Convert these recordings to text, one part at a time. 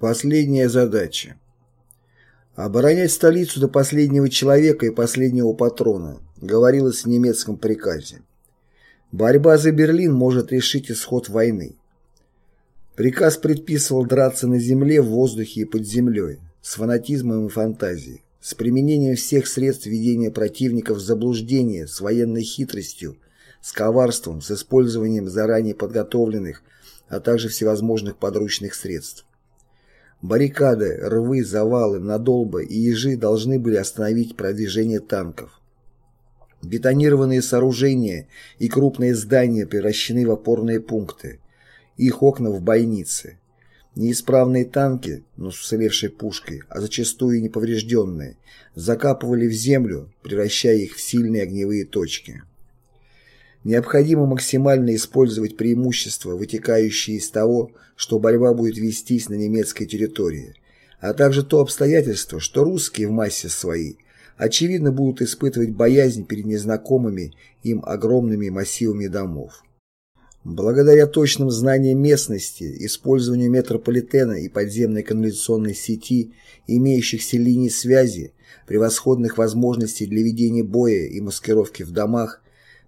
Последняя задача. Оборонять столицу до последнего человека и последнего патрона, говорилось в немецком приказе. Борьба за Берлин может решить исход войны. Приказ предписывал драться на земле, в воздухе и под землей, с фанатизмом и фантазией, с применением всех средств ведения противников в заблуждение, с военной хитростью, с коварством, с использованием заранее подготовленных, а также всевозможных подручных средств. Баррикады, рвы, завалы, надолбы и ежи должны были остановить продвижение танков. Бетонированные сооружения и крупные здания превращены в опорные пункты, их окна в бойницы. Неисправные танки, но с уцелевшей пушкой, а зачастую и неповрежденные, закапывали в землю, превращая их в сильные огневые точки. Необходимо максимально использовать преимущества, вытекающие из того, что борьба будет вестись на немецкой территории, а также то обстоятельство, что русские в массе своей очевидно будут испытывать боязнь перед незнакомыми им огромными массивами домов. Благодаря точным знаниям местности, использованию метрополитена и подземной канализационной сети, имеющихся линий связи, превосходных возможностей для ведения боя и маскировки в домах,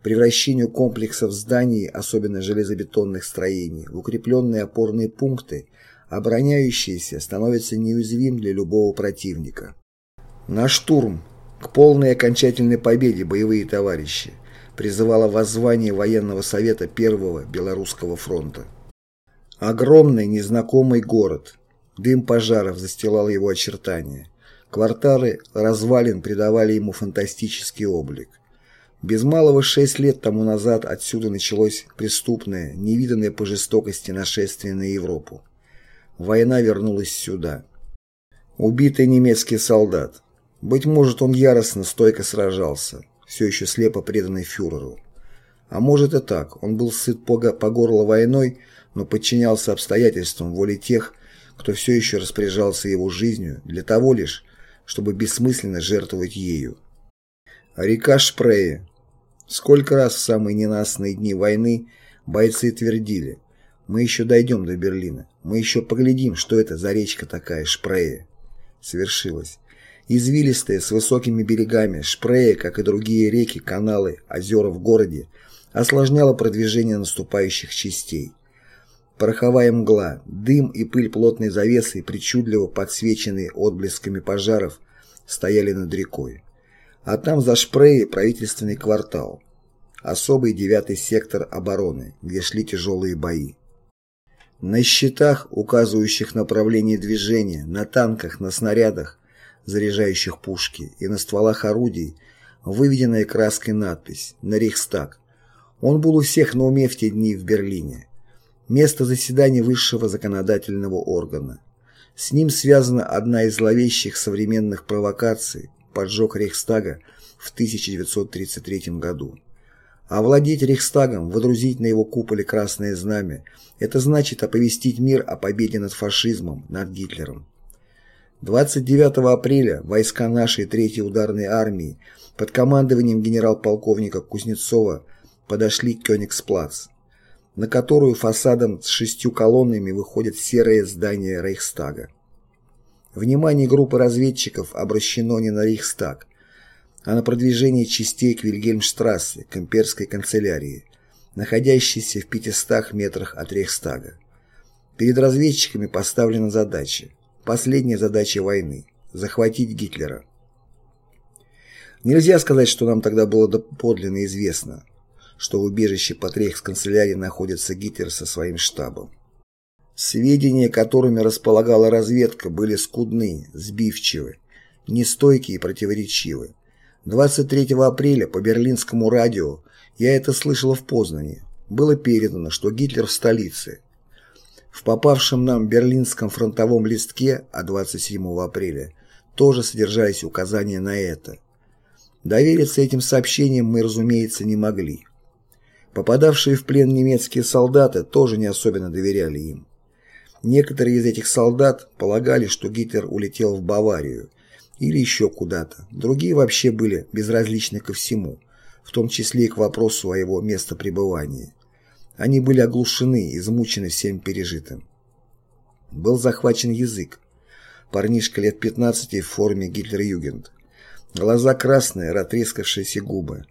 превращению комплексов зданий, особенно железобетонных строений, в укрепленные опорные пункты, обороняющиеся становятся неуязвим для любого противника. На штурм, к полной окончательной победе, боевые товарищи, призывало воззвание военного совета Первого Белорусского фронта. Огромный незнакомый город, дым пожаров застилал его очертания, кварталы развалин придавали ему фантастический облик. Без малого шесть лет тому назад отсюда началось преступное, невиданное по жестокости нашествие на Европу. Война вернулась сюда. Убитый немецкий солдат. Быть может, он яростно, стойко сражался, все еще слепо преданный фюреру. А может и так, он был сыт по, по горло войной, но подчинялся обстоятельствам воли тех, кто все еще распоряжался его жизнью для того лишь, чтобы бессмысленно жертвовать ею. Река Шпрее, Сколько раз в самые ненастные дни войны бойцы твердили «Мы еще дойдем до Берлина, мы еще поглядим, что это за речка такая, Шпрее». Свершилось. Извилистая, с высокими берегами, Шпрее, как и другие реки, каналы, озера в городе, осложняла продвижение наступающих частей. Пороховая мгла, дым и пыль плотной завесы, причудливо подсвеченные отблесками пожаров, стояли над рекой а там за Шпрее правительственный квартал, особый девятый сектор обороны, где шли тяжелые бои. На щитах, указывающих направление движения, на танках, на снарядах, заряжающих пушки, и на стволах орудий, выведенная краской надпись «На Рейхстаг». Он был у всех на уме в те дни в Берлине. Место заседания высшего законодательного органа. С ним связана одна из зловещих современных провокаций, поджог Рейхстага в 1933 году. Овладеть Рейхстагом, водрузить на его куполе красное знамя – это значит оповестить мир о победе над фашизмом, над Гитлером. 29 апреля войска нашей Третьей ударной армии под командованием генерал-полковника Кузнецова подошли к Кёнигсплац, на которую фасадом с шестью колоннами выходит серое здание Рейхстага. Внимание группы разведчиков обращено не на Рейхстаг, а на продвижение частей к Вильгельмштрассе, к имперской канцелярии, находящейся в 500 метрах от Рейхстага. Перед разведчиками поставлена задача, последняя задача войны – захватить Гитлера. Нельзя сказать, что нам тогда было подлинно известно, что в убежище под Рейхсканцелярией находится Гитлер со своим штабом. Сведения, которыми располагала разведка, были скудны, сбивчивы, нестойкие и противоречивы. 23 апреля по берлинскому радио, я это слышала в Познане, было передано, что Гитлер в столице. В попавшем нам берлинском фронтовом листке от 27 апреля тоже содержались указания на это. Довериться этим сообщениям мы, разумеется, не могли. Попадавшие в плен немецкие солдаты тоже не особенно доверяли им. Некоторые из этих солдат полагали, что Гитлер улетел в Баварию или еще куда-то. Другие вообще были безразличны ко всему, в том числе и к вопросу о его местопребывании. Они были оглушены, измучены всем пережитым. Был захвачен язык. Парнишка лет 15 в форме Гитлер-Югент. Глаза красные, ратрескавшиеся губы.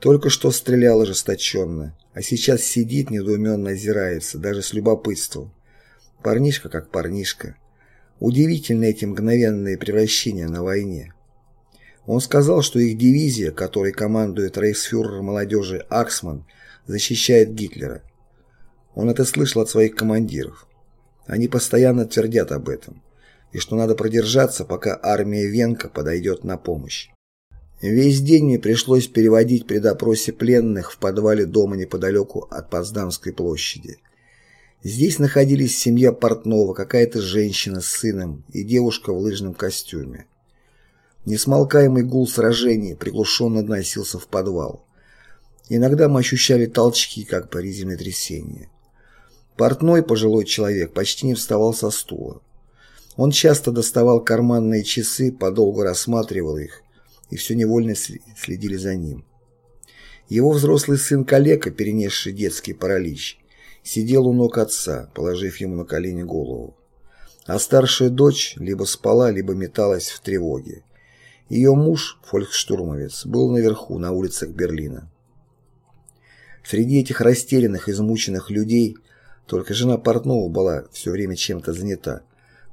Только что стрелял ожесточенно, а сейчас сидит, недоуменно озирается, даже с любопытством. Парнишка как парнишка. Удивительно эти мгновенные превращения на войне. Он сказал, что их дивизия, которой командует рейхсфюрер молодежи Аксман, защищает Гитлера. Он это слышал от своих командиров. Они постоянно твердят об этом, и что надо продержаться, пока армия Венка подойдет на помощь. Весь день мне пришлось переводить при допросе пленных в подвале дома неподалеку от Потсдамской площади. Здесь находились семья Портнова, какая-то женщина с сыном и девушка в лыжном костюме. Несмолкаемый гул сражений приглушенно доносился в подвал. Иногда мы ощущали толчки, как по землетрясению. Портной, пожилой человек, почти не вставал со стула. Он часто доставал карманные часы, подолгу рассматривал их, и все невольно следили за ним. Его взрослый сын Калека, перенесший детский паралич, сидел у ног отца, положив ему на колени голову. А старшая дочь либо спала, либо металась в тревоге. Ее муж, фольксштурмовец, был наверху, на улицах Берлина. Среди этих растерянных, измученных людей только жена Портнова была все время чем-то занята.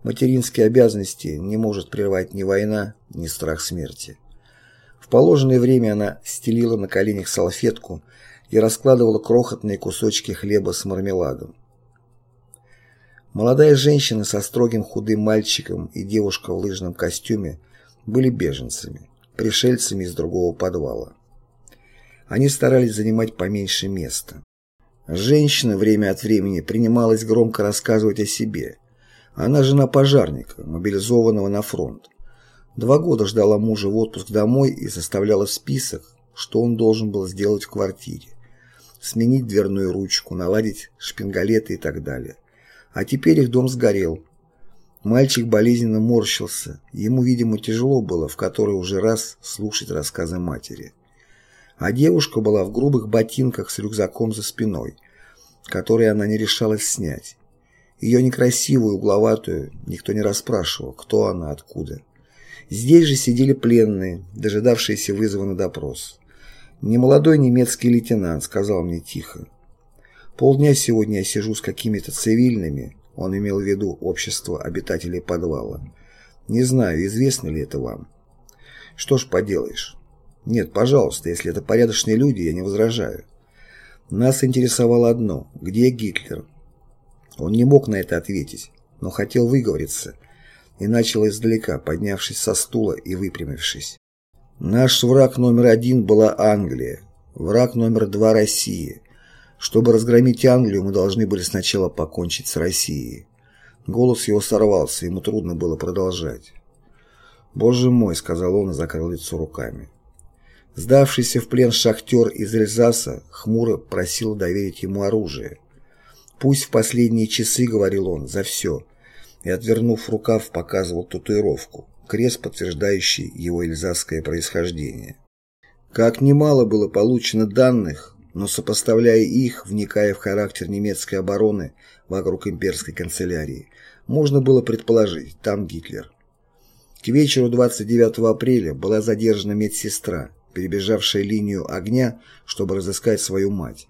Материнские обязанности не может прервать ни война, ни страх смерти. В положенное время она стелила на коленях салфетку и раскладывала крохотные кусочки хлеба с мармеладом. Молодая женщина со строгим худым мальчиком и девушка в лыжном костюме были беженцами, пришельцами из другого подвала. Они старались занимать поменьше места. Женщина время от времени принималась громко рассказывать о себе. Она жена пожарника, мобилизованного на фронт. Два года ждала мужа в отпуск домой и составляла список, что он должен был сделать в квартире. Сменить дверную ручку, наладить шпингалеты и так далее. А теперь их дом сгорел. Мальчик болезненно морщился. Ему, видимо, тяжело было в который уже раз слушать рассказы матери. А девушка была в грубых ботинках с рюкзаком за спиной, который она не решалась снять. Ее некрасивую, угловатую никто не расспрашивал, кто она, откуда. Здесь же сидели пленные, дожидавшиеся вызова на допрос. Немолодой немецкий лейтенант сказал мне тихо. Полдня сегодня я сижу с какими-то цивильными, он имел в виду общество обитателей подвала. Не знаю, известно ли это вам. Что ж поделаешь. Нет, пожалуйста, если это порядочные люди, я не возражаю. Нас интересовало одно – где Гитлер? Он не мог на это ответить, но хотел выговориться и начал издалека, поднявшись со стула и выпрямившись. Наш враг номер один была Англия, враг номер два – Россия. Чтобы разгромить Англию, мы должны были сначала покончить с Россией. Голос его сорвался, ему трудно было продолжать. «Боже мой», — сказал он и закрыл лицо руками. Сдавшийся в плен шахтер из Эльзаса хмуро просил доверить ему оружие. «Пусть в последние часы, — говорил он, — за все», и, отвернув рукав, показывал татуировку, крест, подтверждающий его эльзасское происхождение. Как немало было получено данных, но сопоставляя их, вникая в характер немецкой обороны вокруг имперской канцелярии, можно было предположить, там Гитлер. К вечеру 29 апреля была задержана медсестра, перебежавшая линию огня, чтобы разыскать свою мать.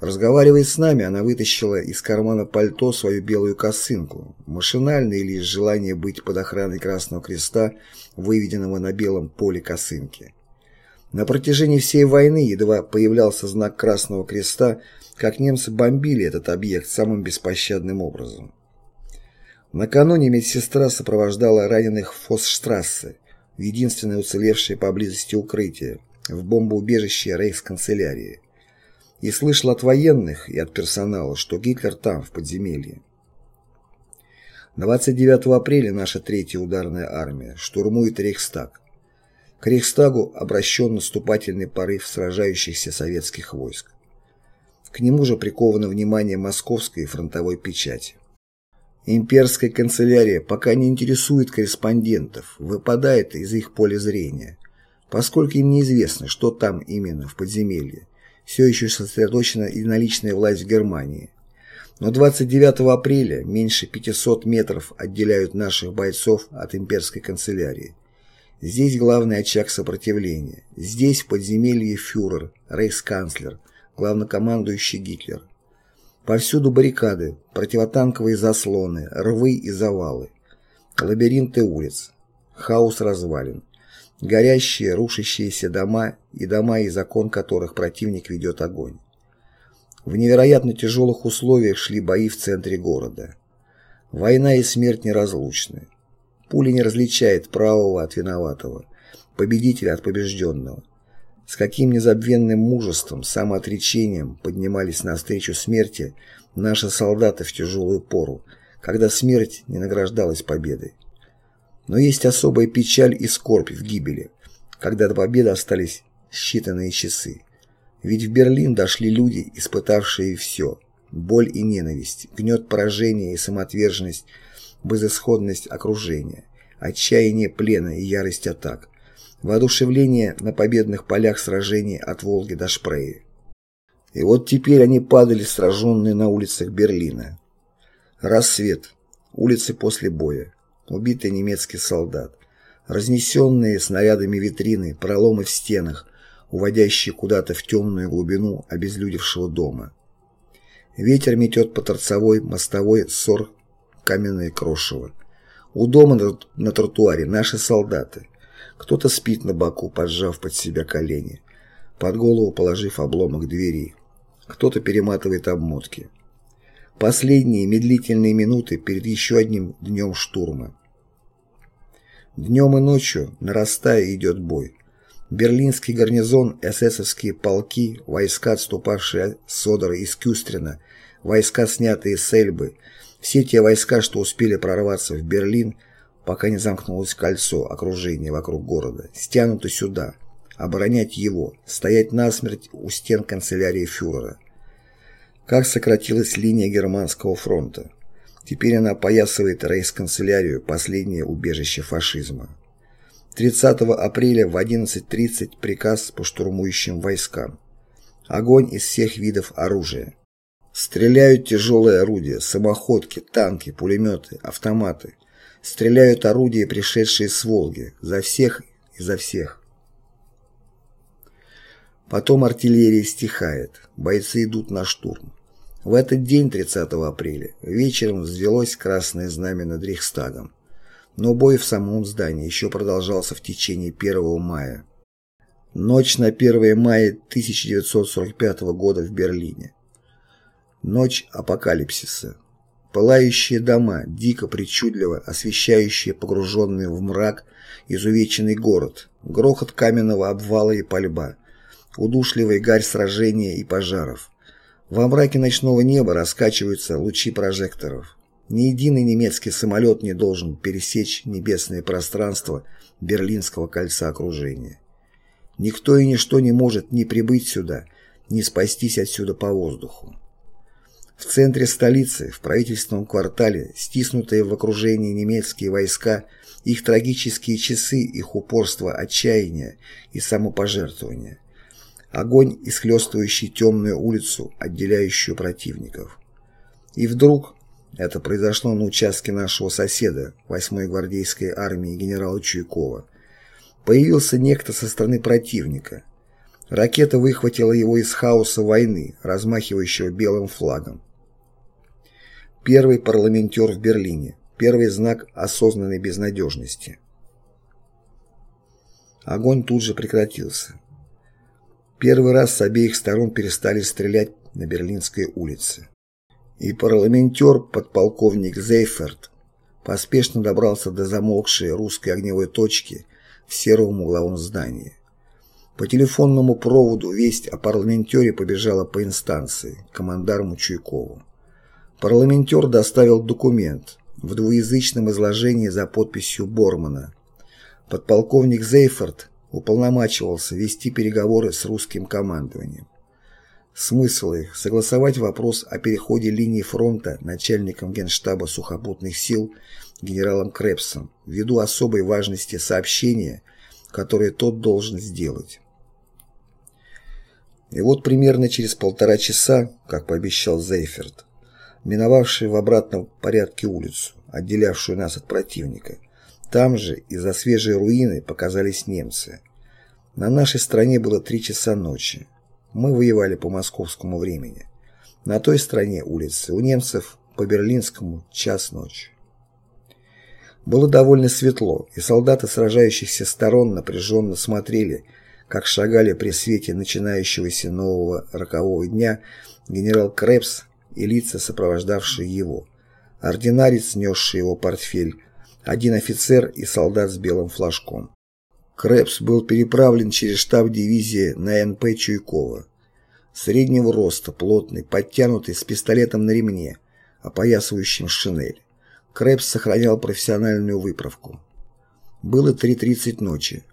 Разговаривая с нами, она вытащила из кармана пальто свою белую косынку, машинально или из желания быть под охраной Красного Креста, выведенного на белом поле косынки. На протяжении всей войны едва появлялся знак Красного Креста, как немцы бомбили этот объект самым беспощадным образом. Накануне медсестра сопровождала раненых в Фоссштрассе, в единственное уцелевшее поблизости укрытие, в бомбоубежище рейхсканцелярии. И слышал от военных и от персонала, что Гитлер там, в подземелье. 29 апреля наша третья ударная армия штурмует Рейхстаг. К Рейхстагу обращен наступательный порыв сражающихся советских войск. К нему же приковано внимание московской фронтовой печати. Имперская канцелярия пока не интересует корреспондентов, выпадает из их поля зрения, поскольку им неизвестно, что там именно в подземелье. Все еще сосредоточена единоличная власть в Германии. Но 29 апреля меньше 500 метров отделяют наших бойцов от имперской канцелярии. Здесь главный очаг сопротивления. Здесь подземелье фюрер, рейхсканцлер, главнокомандующий Гитлер. Повсюду баррикады, противотанковые заслоны, рвы и завалы, лабиринты улиц, хаос развалин, горящие, рушащиеся дома и дома, из окон которых противник ведет огонь. В невероятно тяжелых условиях шли бои в центре города. Война и смерть неразлучны. Пуля не различает правого от виноватого, победителя от побежденного. С каким незабвенным мужеством, самоотречением поднимались навстречу смерти наши солдаты в тяжелую пору, когда смерть не награждалась победой. Но есть особая печаль и скорбь в гибели, когда до победы остались считанные часы. Ведь в Берлин дошли люди, испытавшие все – боль и ненависть, гнет поражения и самоотверженность, безысходность окружения, отчаяние плена и ярость атак, воодушевление на победных полях сражений от Волги до Шпрее. И вот теперь они падали, сраженные на улицах Берлина. Рассвет, улицы после боя, убитый немецкий солдат, разнесенные снарядами витрины, проломы в стенах, уводящие куда-то в темную глубину обезлюдевшего дома. Ветер метет по торцевой мостовой ссор каменное крошево. У дома на, на тротуаре наши солдаты. Кто-то спит на боку, поджав под себя колени, под голову положив обломок двери. Кто-то перематывает обмотки. Последние медлительные минуты перед еще одним днем штурма. Днем и ночью, нарастая, идет бой. Берлинский гарнизон, эсэсовские полки, войска, отступавшие с Содора из Кюстрина, войска, снятые с Эльбы, все те войска, что успели прорваться в Берлин, пока не замкнулось кольцо окружения вокруг города, стянуты сюда, оборонять его, стоять насмерть у стен канцелярии фюрера. Как сократилась линия германского фронта. Теперь она опоясывает рейхсканцелярию, последнее убежище фашизма. 30 апреля в 11.30 приказ по штурмующим войскам. Огонь из всех видов оружия. Стреляют тяжелые орудия, самоходки, танки, пулеметы, автоматы. Стреляют орудия, пришедшие с Волги. За всех и за всех. Потом артиллерия стихает. Бойцы идут на штурм. В этот день, 30 апреля, вечером взвелось красное знамя над Рейхстагом. Но бой в самом здании еще продолжался в течение 1 мая. Ночь на 1 мая 1945 года в Берлине. Ночь апокалипсиса. Пылающие дома, дико причудливо освещающие погруженный в мрак изувеченный город, грохот каменного обвала и пальба, удушливая гарь сражения и пожаров. Во мраке ночного неба раскачиваются лучи прожекторов. Ни единый немецкий самолет не должен пересечь небесное пространство Берлинского кольца окружения. Никто и ничто не может ни прибыть сюда, ни спастись отсюда по воздуху. В центре столицы, в правительственном квартале, стиснутые в окружении немецкие войска, их трагические часы, их упорство, отчаяние и самопожертвование. Огонь, исхлестывающий темную улицу, отделяющую противников. И вдруг, это произошло на участке нашего соседа, 8-й гвардейской армии генерала Чуйкова, появился некто со стороны противника – Ракета выхватила его из хаоса войны, размахивающего белым флагом. Первый парламентер в Берлине. Первый знак осознанной безнадежности. Огонь тут же прекратился. Первый раз с обеих сторон перестали стрелять на Берлинской улице. И парламентер, подполковник Зейферт, поспешно добрался до замолкшей русской огневой точки в сером угловом здании. По телефонному проводу весть о парламентере побежала по инстанции, командарму Чуйкову. Парламентер доставил документ в двуязычном изложении за подписью Бормана. Подполковник Зейфорд уполномачивался вести переговоры с русским командованием. Смысл их – согласовать вопрос о переходе линии фронта начальником Генштаба сухопутных сил генералом Крепсом ввиду особой важности сообщения, которое тот должен сделать. И вот примерно через полтора часа, как пообещал Зейферт, миновавшие в обратном порядке улицу, отделявшую нас от противника. Там же из-за свежей руины показались немцы. На нашей стороне было три часа ночи. Мы воевали по московскому времени. На той стороне улицы у немцев по берлинскому час ночи. Было довольно светло, и солдаты сражающихся сторон напряженно смотрели, как шагали при свете начинающегося нового рокового дня генерал Крепс и лица, сопровождавшие его, ординарец, несший его портфель, один офицер и солдат с белым флажком. Крепс был переправлен через штаб дивизии на НП Чуйкова. Среднего роста, плотный, подтянутый, с пистолетом на ремне, опоясывающим шинель. Крепс сохранял профессиональную выправку. Было 3.30 ночи.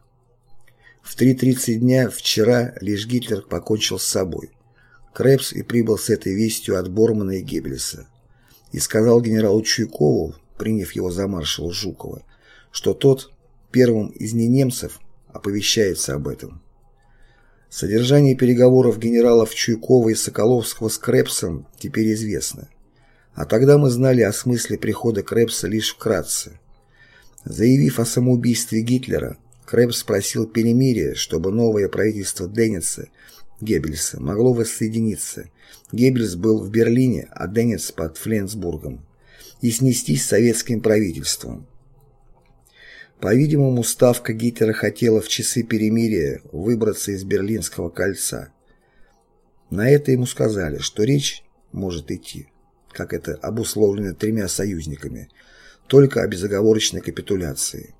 В 3.30 дня вчера лишь Гитлер покончил с собой. Крепс и прибыл с этой вестью от Бормана и Геббельса. И сказал генералу Чуйкову, приняв его за маршала Жукова, что тот, первым из ненемцев, оповещается об этом. Содержание переговоров генералов Чуйкова и Соколовского с Крепсом теперь известно. А тогда мы знали о смысле прихода Крепса лишь вкратце. Заявив о самоубийстве Гитлера, Крепс спросил перемирие, чтобы новое правительство Денниса, Геббельса, могло воссоединиться. Геббельс был в Берлине, а Деннис под Фленсбургом. И снестись советским правительством. По-видимому, ставка Гитлера хотела в часы перемирия выбраться из Берлинского кольца. На это ему сказали, что речь может идти как это обусловлено тремя союзниками, только о безоговорочной капитуляции.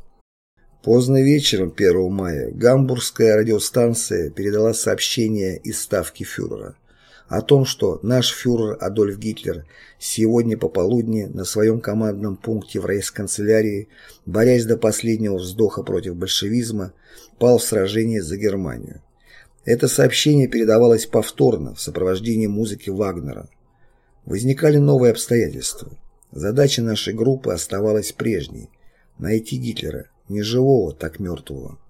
Поздно вечером 1 мая гамбургская радиостанция передала сообщение из ставки фюрера о том, что наш фюрер Адольф Гитлер сегодня пополудни на своем командном пункте в рейхсканцелярии, борясь до последнего вздоха против большевизма, пал в сражении за Германию. Это сообщение передавалось повторно в сопровождении музыки Вагнера. Возникали новые обстоятельства. Задача нашей группы оставалась прежней – найти Гитлера, не живого, так мертвого.